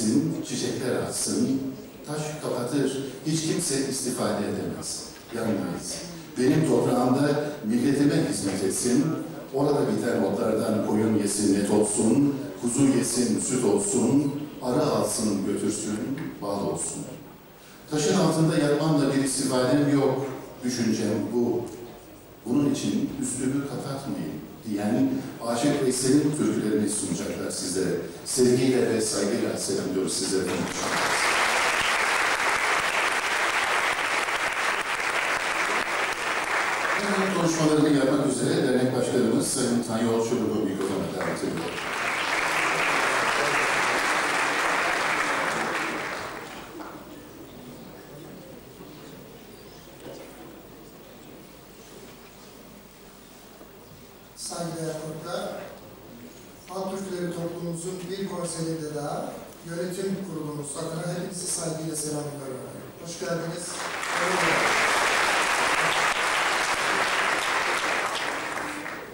bitsin, çiçekler açsın, taş kapatır, hiç kimse istifade edemez. Yanmayız. Benim toprağımda milletime hizmet etsin, orada biten otlardan koyun yesin, et olsun, kuzu yesin, süt olsun, arı alsın, götürsün, bal olsun. Taşın altında yatmamla bir istifadem yok. Düşüncem bu. Bunun için üstümü kapatmayın diyen Aşık Veysel'in türkülerini sunacaklar sizlere. Sevgiyle ve saygıyla selamlıyoruz sizlere. Konuşmalarını yapmak üzere dernek başkanımız Sayın Tanyol Çorum'u mikrofona davet ediyor. saygıdeğer konuklar, Halk Türkleri toplumumuzun bir konserinde daha yönetim kurulumuz adına hepinizi saygıyla selamlıyorum. Hoş geldiniz.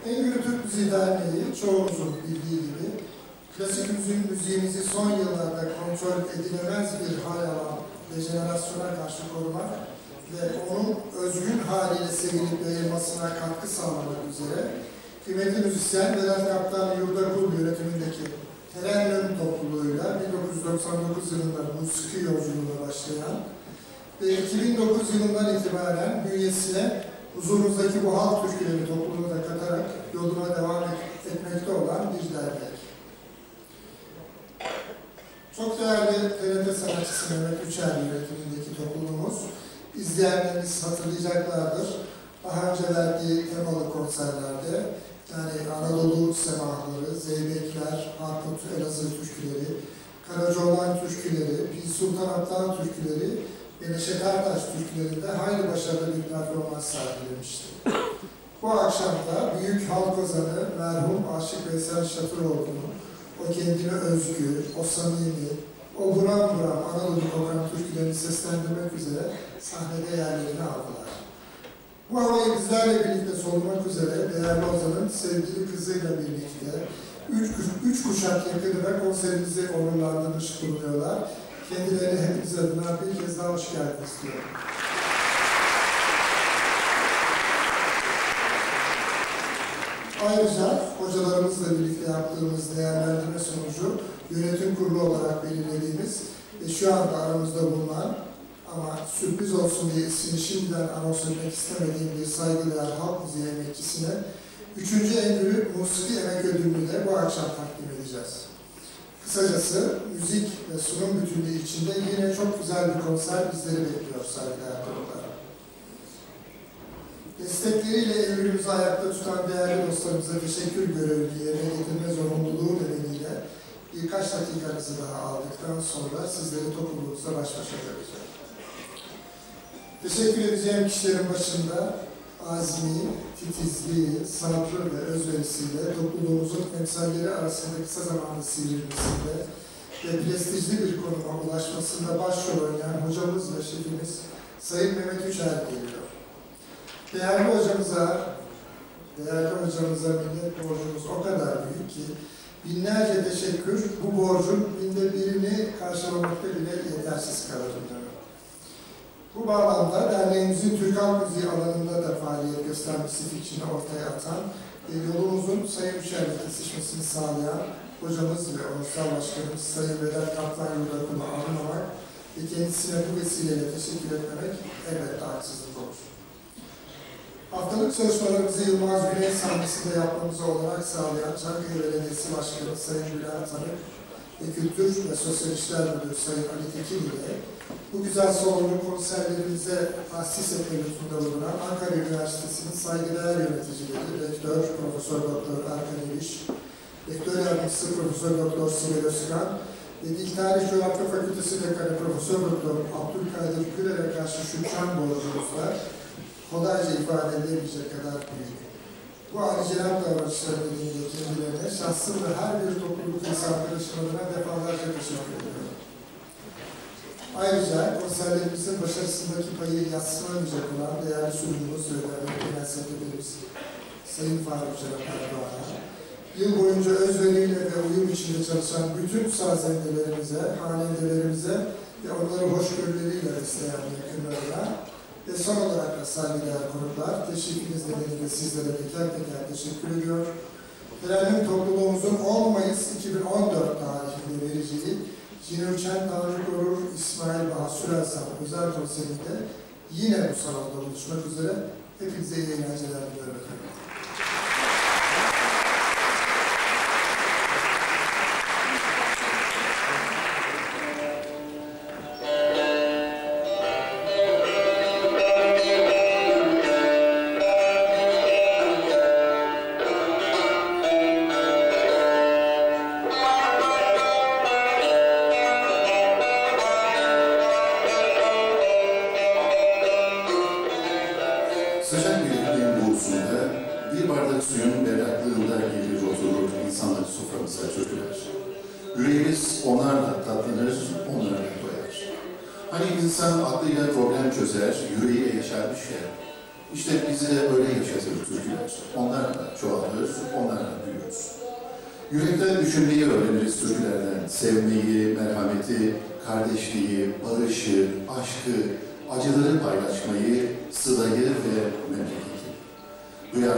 Engürü Türk Müziği Derneği çoğumuzun bildiği gibi klasik müziğin müziğimizi son yıllarda kontrol edilemez bir hal alan dejenerasyona karşı korumak ve onun özgün haliyle sevilip yayılmasına katkı sağlamak üzere kıymetli müzisyen Vedat Kaptan Yurdakul yönetimindeki Terennüm topluluğuyla 1999 yılında musiki yolculuğuna başlayan ve 2009 yılından itibaren bünyesine huzurumuzdaki bu halk türküleri topluluğuna da katarak yoluna devam et- etmekte olan bir dernek. Çok değerli TRT sanatçısı Mehmet Üçer yönetimindeki topluluğumuz, izleyenleriniz hatırlayacaklardır. Daha önce verdiği temalı konserlerde, yani Anadolu semahları, Zeybekler, Harput Elazığ türküleri, Karacaoğlan türküleri, Pil Sultan Abdal türküleri ve Neşet Ertaş türkülerinde hayli başarılı bir performans sergilemişti. Bu akşam da büyük halk ozanı merhum Aşık Veysel Şatıroğlu'nun o kendine özgü, o samimi, o buram buram Anadolu kokan türkülerini seslendirmek üzere sahnede yerlerini aldılar. Bu havayı bizlerle birlikte solumak üzere değerli Ozan'ın sevgili kızıyla birlikte üç, üç kuşak yakınına konserimizi onurlandırmış bulunuyorlar. Kendilerine hepiniz adına bir kez daha hoş geldiniz diyorum. Ayrıca hocalarımızla birlikte yaptığımız değerlendirme sonucu yönetim kurulu olarak belirlediğimiz ve şu anda aramızda bulunan ama sürpriz olsun diye ismini şimdiden anons etmek istemediğim bir saygıdeğer halk müziği emekçisine üçüncü en büyük musiki emek ödülünü de bu akşam takdim edeceğiz. Kısacası müzik ve sunum bütünlüğü içinde yine çok güzel bir konser bizleri bekliyor saygıdeğer konuklar. Destekleriyle evlerimizi ayakta tutan değerli dostlarımıza teşekkür görevini yerine getirme zorunluluğu nedeniyle birkaç dakikanızı daha aldıktan sonra sizleri topluluğumuzla baş başa bırakacağım. Teşekkür edeceğim kişilerin başında azmi, titizliği, sabrı ve özverisiyle topluluğumuzun emsalleri arasında kısa zamanda sivrilmesinde ve prestijli bir konuma ulaşmasında başrol oynayan hocamız ve şefimiz Sayın Mehmet Üçer geliyor. Değerli hocamıza, değerli hocamıza millet borcumuz o kadar büyük ki binlerce teşekkür bu borcun binde birini karşılamakta bile yetersiz kalır. Bu bağlamda derneğimizin Türk Halk Müziği alanında da faaliyet göstermesi fikrini ortaya atan ve yolumuzun Sayın Üçer'le kesişmesini sağlayan hocamız ve onursal başkanımız Sayın Vedat Kaplan Yurdakul'u anlamak ve kendisine bu vesileyle teşekkür etmemek elbette haksızlık olur. Haftalık çalışmalarımızı Yılmaz Güney sahnesinde yapmamızı olarak sağlayan Çankaya Belediyesi Başkanı Sayın Bülent Tanık ve Kültür ve Sosyal İşler Müdürü Sayın Ali Tekin ile bu güzel salonu konserlerimize tahsis etme lütfunda bulunan Ankara Üniversitesi'nin saygıdeğer yöneticileri, Rektör Profesör Doktor Erkan İliş, Rektör Yardımcısı Profesör Doktor Sibel Özkan ve Dil Tarih Coğrafya Fakültesi Dekanı Profesör Doktor Abdülkadir Güler'e karşı şu çan borcumuzda kolayca ifade edilemeyecek kadar büyük. Bu alicenap davranışları nedeniyle kendilerine şahsım ve her bir topluluk arkadaşım adına defalarca teşekkür ediyorum. Ayrıca konserlerimizin başarısındaki payı yatsınamayacak olan değerli sunumumuz ve değerli genel sekreterimiz Sayın Faruk Şeref Erdoğan'a, yıl boyunca özveriyle ve uyum içinde çalışan bütün sazendelerimize, hanedelerimize ve onları hoşgörüleriyle besleyen yakınlarına ve son olarak da saygıdeğer konuklar, teşrifiniz nedeniyle sizlere teker teker teşekkür ediyor. Terennüm topluluğumuzun 10 Mayıs 2014 tarihinde vereceği Cinurçen Tanrı Korur İsmail Bahsur Ersan özel konserinde yine bu salonda buluşmak üzere hepinize iyi eğlenceler diliyorum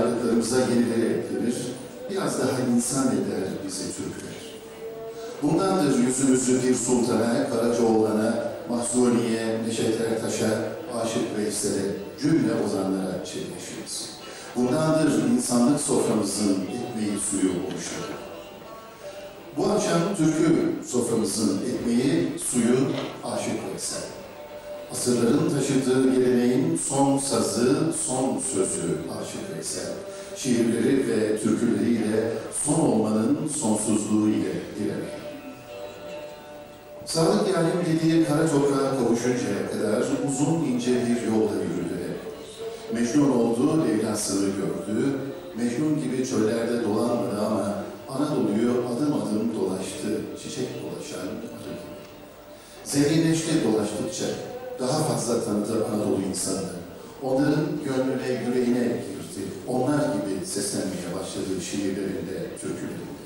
Duyarlılıklarımıza yenileri eklenir, biraz daha insan eder bizi Türkler. Bundandır yüzümüzü bir sultana, Karacaoğlan'a, Mahzuni'ye, Neşet Ertaş'a, Aşık Veysel'e, cümle ozanlara çevrişiriz. Bundandır insanlık soframızın ekmeği suyu oluşları. Bu akşam türkü soframızın ekmeği, suyu Aşık Veysel. Asırların taşıdığı geleneğin son sazı, son sözü Aşık Veysel. Şiirleri ve türküleriyle son olmanın sonsuzluğu ile dilemek. Sağlık yalim dediği kara toprağa kavuşuncaya kadar uzun ince bir yolda yürüdü. Mecnun oldu, Leyla'sını gördü. Mecnun gibi çöllerde dolanmadı ama Anadolu'yu adım adım dolaştı, çiçek dolaşan arı gibi. Zenginleşti dolaştıkça, daha fazla tanıdı Anadolu insanı. Onların gönlüne, yüreğine girdi. Onlar gibi seslenmeye başladı şiirlerinde, türkülerinde.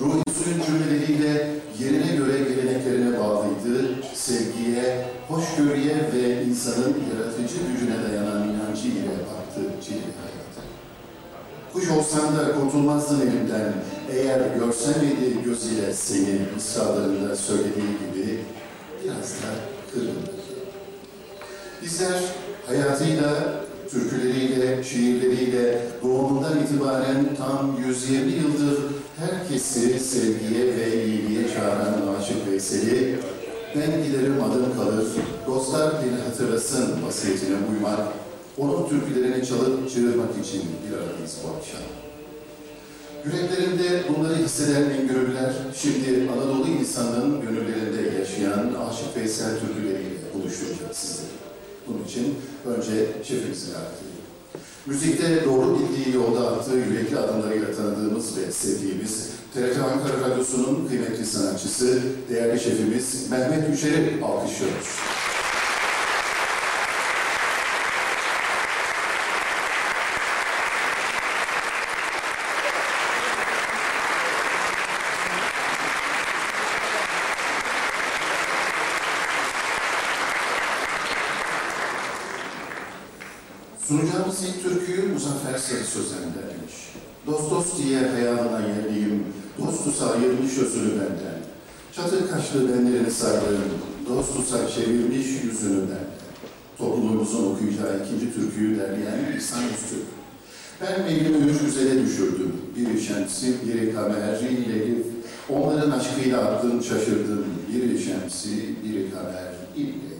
Ruhi Suyun cümleleriyle yerine göre geleneklerine bağlıydı. Sevgiye, hoşgörüye ve insanın yaratıcı gücüne dayanan inancı ile baktı çiğli hayata. Kuş olsan da kurtulmazdın elimden. Eğer görsemedi gözüyle seni mısralarında söylediği gibi biraz da kırıldı. Bizler hayatıyla, türküleriyle, şiirleriyle doğumundan itibaren tam 120 yıldır herkesi sevgiye ve iyiliğe çağıran Aşık Veysel'i ben giderim adım kalır, dostlar beni hatırlasın vasiyetine uymak, onun türkülerini çalıp çığırmak için bir aradayız bu akşam. Yüreklerinde bunları hisseden Mengürüller, şimdi Anadolu insanının gönüllerinde yaşayan Aşık Veysel türküleriyle buluşturacak sizleri. Bunun için önce şefimizi davet ediyorum. Müzikte doğru bildiği yolda attığı yürekli adımlarıyla tanıdığımız ve sevdiğimiz TRT Ankara Radyosu'nun kıymetli sanatçısı, değerli şefimiz Mehmet Üçer'i alkışlıyoruz. Sunacağımız ilk türküyü Muzaffer Sarı Sözen derlemiş. Dost dost diye hayalına yerliyim, dostu sayılmış özünü benden. Çatır kaşlı benlerini sardım, dost tutsak çevirmiş yüzünü benden. Topluluğumuzun okuyacağı ikinci türküyü derleyen İhsan Üstürk. Ben meylimi üç güzele düşürdüm. Biri şemsi, biri kamer, biri elif. Onların aşkıyla aklım şaşırdım. Biri şemsi, biri kamer, biri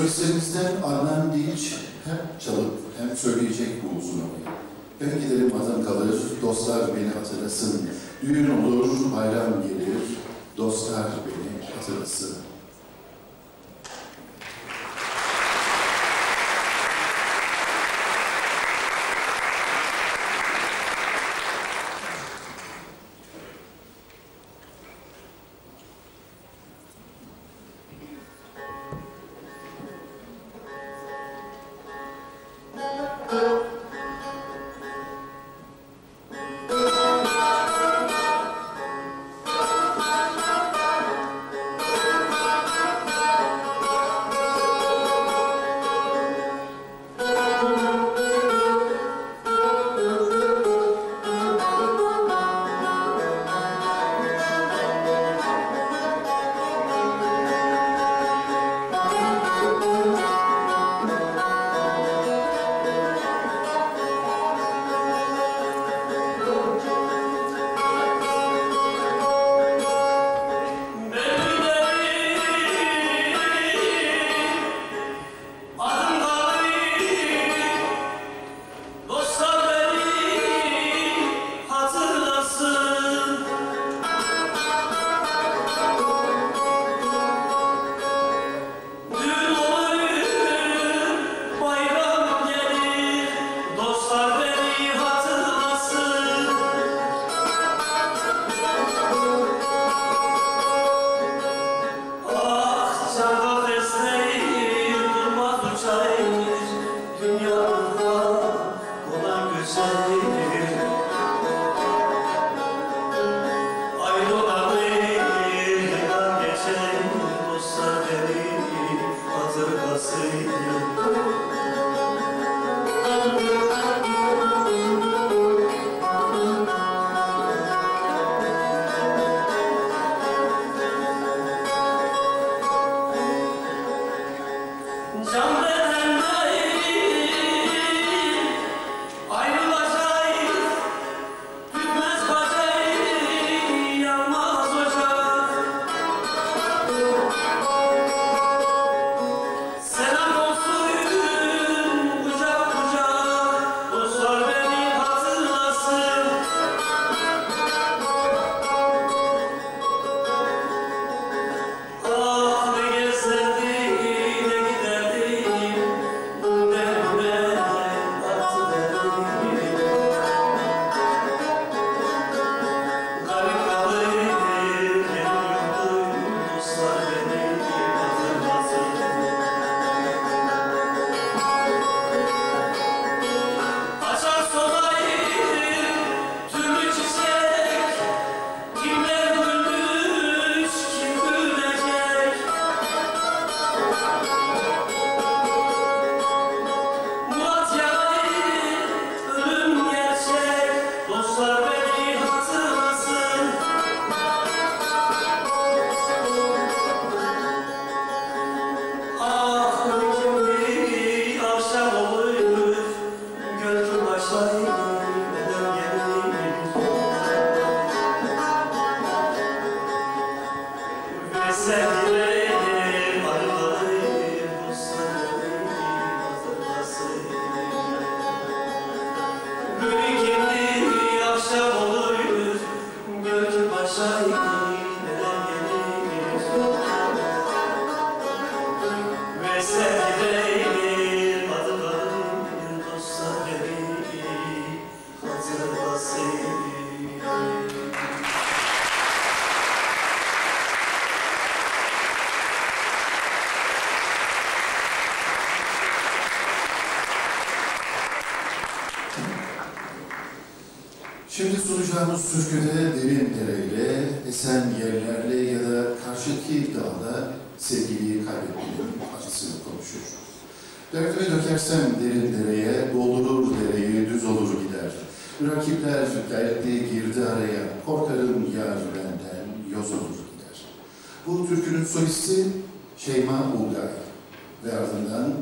Solistlerimizden Adnan Dinç hem çalıp hem söyleyecek bu uzun havayı. Ben giderim adım kalır, dostlar beni hatırlasın. Düğün olur, bayram gelir, dostlar beni hatırlasın. Şimdi sunacağımız türküde derin dereyle, esen yerlerle ya da karşıki dağda sevgiliyi kaybetmenin acısını konuşur. Derdimi dökersem derin dereye, doldurur dereyi, düz olur gider. Rakipler geldi girdi araya, korkarım yar benden, yoz olur gider. Bu türkünün solisti Şeyma Ulgay ve ardından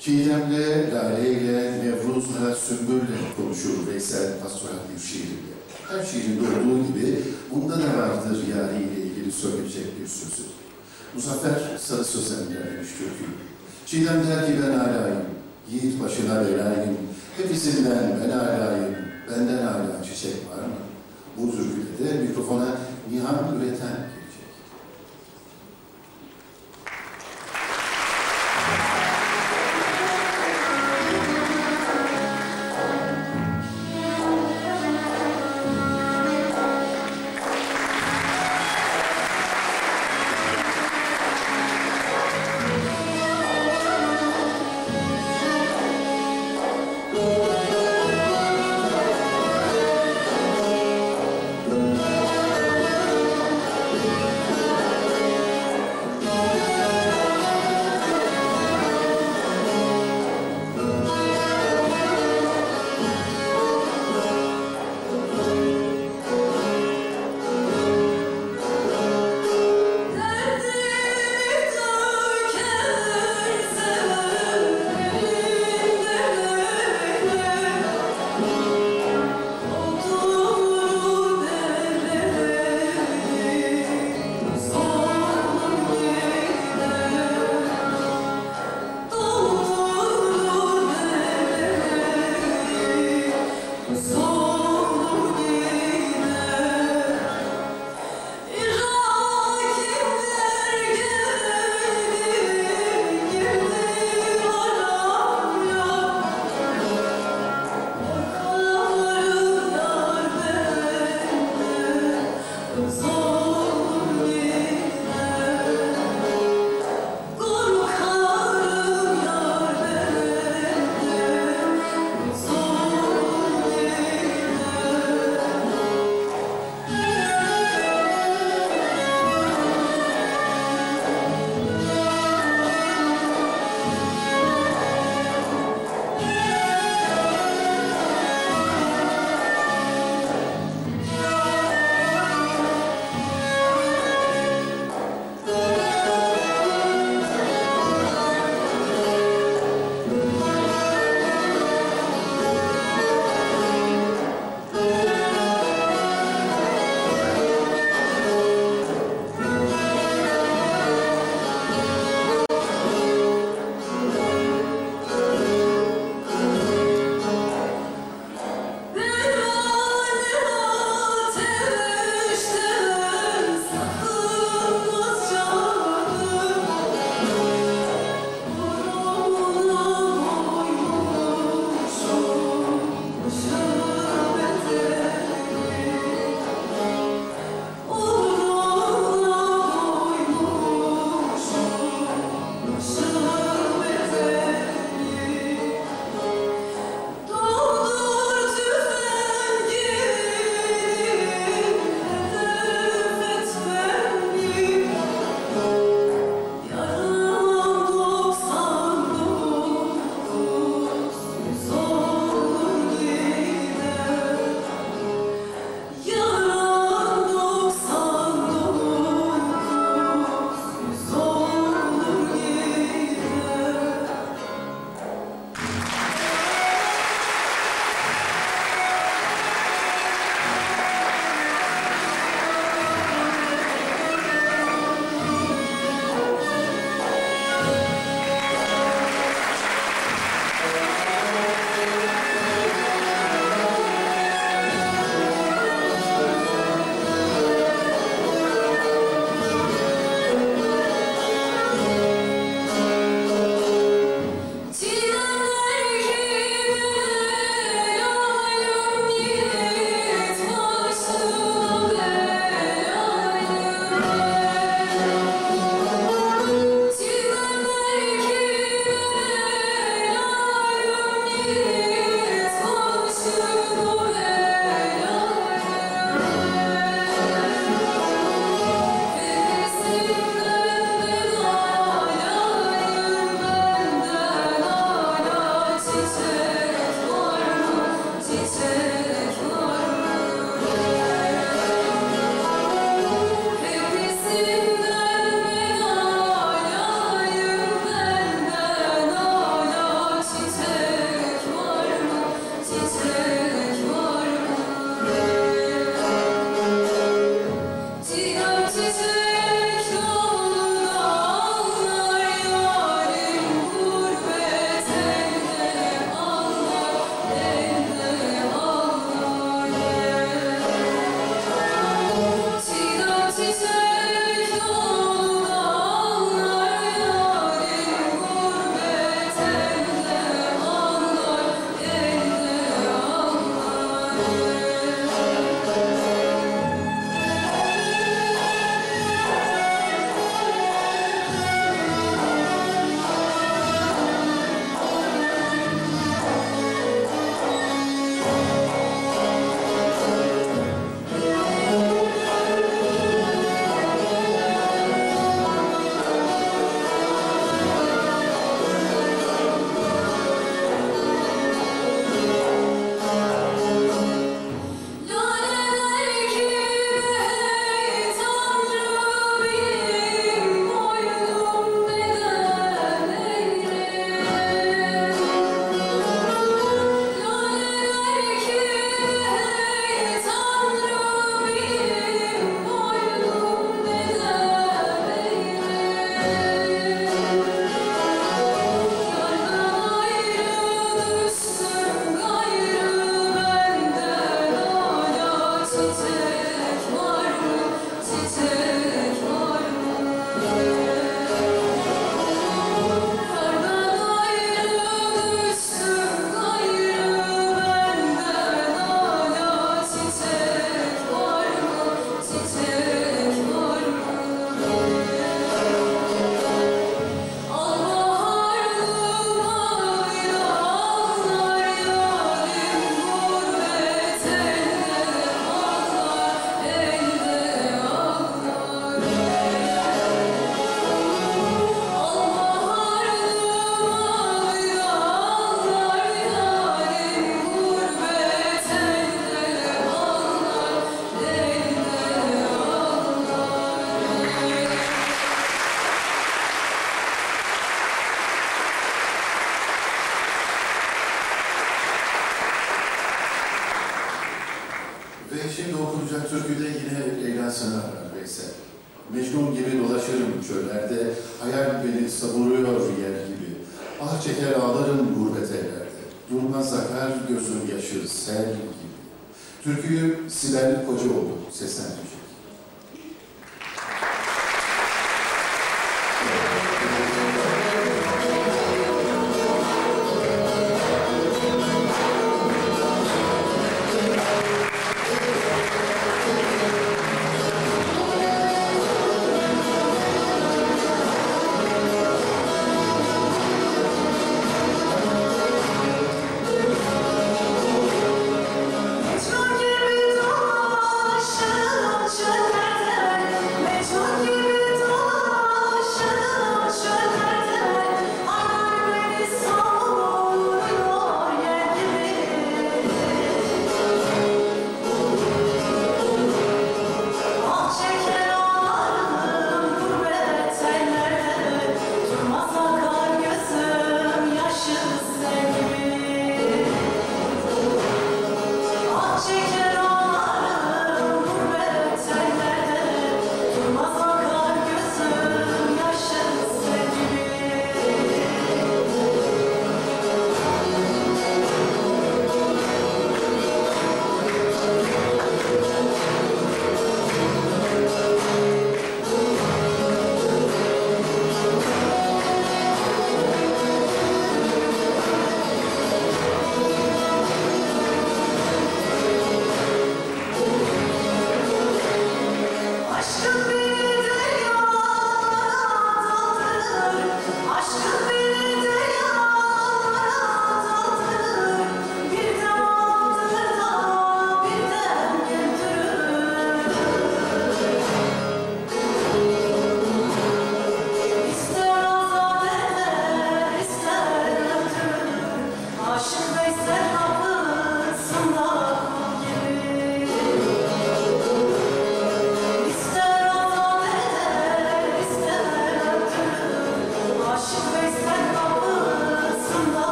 Çiğdem'le, Lale'yle, Nevruz'la, Sümbül'le konuşur Veysel pastoral bir şiirinde. Her şiirinde olduğu gibi bunda da vardır yariyle ilgili söyleyecek bir sözü. Muzaffer Sarı Sözen derlemiş türküyü. Çiğdem der ki ben alayım, yiğit başına belayım, hepsinden ben alayım, benden hala çiçek var mı? Bu türküde de mikrofona Nihan Üreten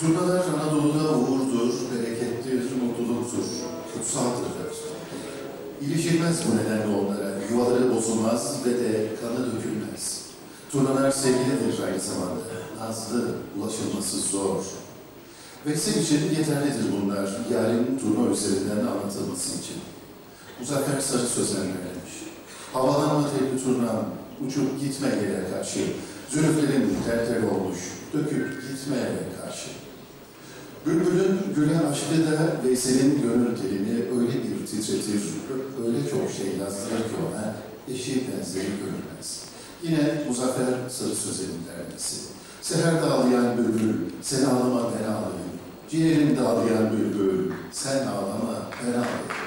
Turnalar Anadolu'da uğurdur, berekettir, mutluluktur, kutsaldır. İlişilmez bu nedenle onlara, yuvaları bozulmaz ve de kanı dökülmez. Turnalar sevgilidir aynı zamanda, nazlı, ulaşılması zor. Veysel için yeterlidir bunlar, yarın turna üzerinden anlatılması için. Muzaffer Sarı sözlenmemiş. Havalanma tepki turnam, uçup gitme yere karşı. Zülüflerin tel tel olmuş, döküp gitme yere karşı. Bülbül'ün gülen aşkı da Veysel'in gönül telini öyle bir titretir, öyle çok şey yazdırır ki ona, eşi benzeri görünmez. Yine Muzaffer Sarı Sözel'in dermesi. Seher dağlayan bülbül, sen ağlama ben ağlayayım. Ciğerim dağlayan bülbül, sen ağlama ben ağlayayım.